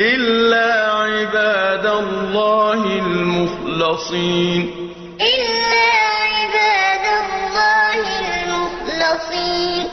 إلا عباد الله المخلصين. إلا عباد الله المخلصين.